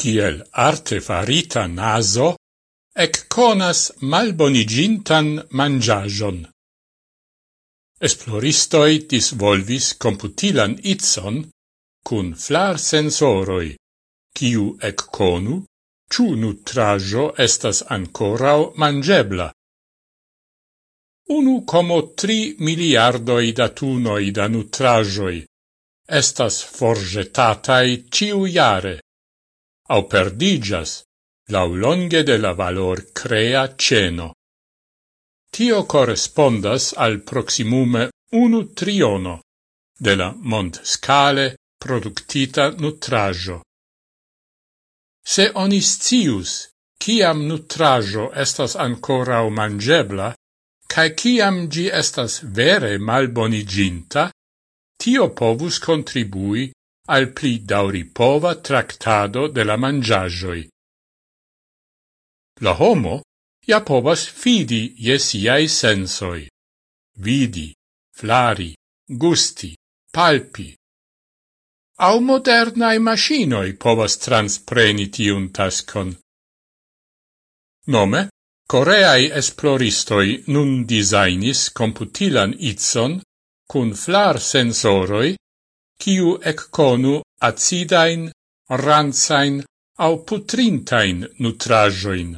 kiel arte farita naso, ec conas malbonigintan mangiagion. Esploristoi disvolvis computilan itson cun flar sensoroi, kiu ec conu, ciu nutrajo estas ancorau mangebla. Unu como tri miliardoi datunoi da nutrajoi estas forgetatai ciu iare au perdigas laulonge de la valor crea ceno. Tio correspondas al proximume unu triono de la mont scale productita nutrajo. Se oni scius nutrajo estas ancora o mangebla, cae ciam gi estas vere malboniginta, tio povus contribui al pli dauripova tractado de la mangiagioi. La homo ja povas fidi je siai sensoi. Vidi, flari, gusti, palpi. Au modernae machinoi povas transpreni tiun taskon. Nome, Coreai esploristoi nun designis computilan itson cun flar sensoroi kiu ecconu acidain, ranzain au putrintain nutrajoin.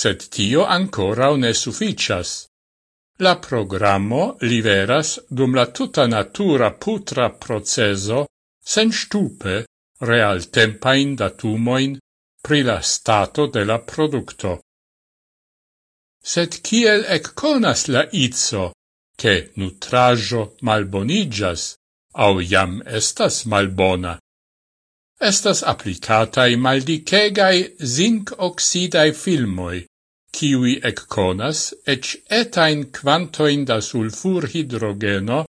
Sed tio ancora ne sufficias. La programmo liveras dum la tuta natura putra proceso sen stupe real tempain datumoin pri la stato de la producto. Sed kiel ecconas la itso, che nutrajo malbonigas, au jam estas malbona. Estas applicatai maldicegai zinc oxidae filmoi, kiwi ecconas ec etain quantoin da sulfur hidrogeno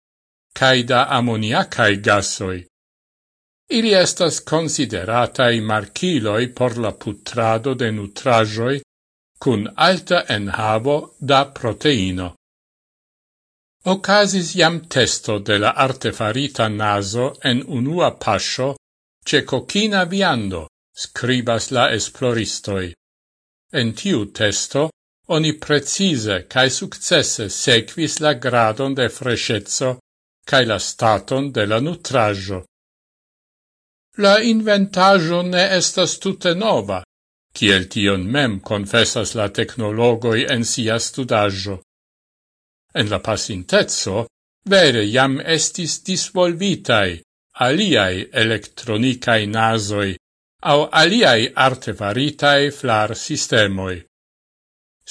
cae da ammoniacae gasoi. Ili estas consideratai marciloi por la putrado de nutrajoi cun alta enhavo da proteino. Ocasis iam testo de la artefarita naso en unua pascio ce cocina viando, scribas la esploristoi. En tiu testo, oni precise cae successe sequis la gradon de freschezzo cae la staton de la nutrajo. La inventajo ne estas tute nova, kiel tion mem confessas la technologoi en sia studajo en la pasintezzo vere jam estis disvolvitai aliai electronicae nasoi au aliai artefaritai flar sistemoi.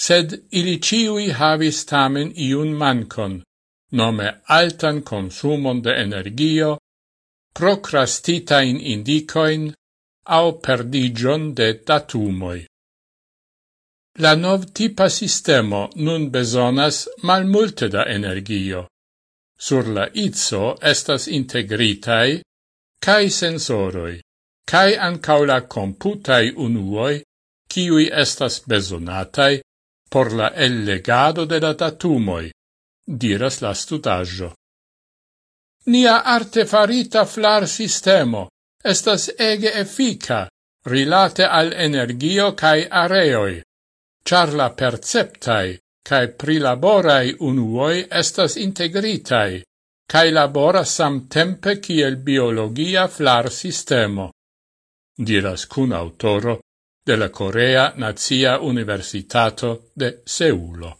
Sed ili ciui havis tamen iun mancon, nome altan consumon de energio, procrastitain indicoin au perdigion de datumoi. La nov tipa sistemo nun besonas malmulte da energio. Sur la itso estas integritai cae sensoroi, cae ancau la computai unuoi, ciui estas besonatai por la ellegado de la datumoi, diras la studaggio. Nia artefarita flar sistemo estas ege effica rilate al energio cae areoi, char la perceptai cae prilaborai unuoi estas integritai, cae laboras samtempe ciel biologia flar sistemo, diras cun autoro de la Corea Nazia Universitato de Seulo.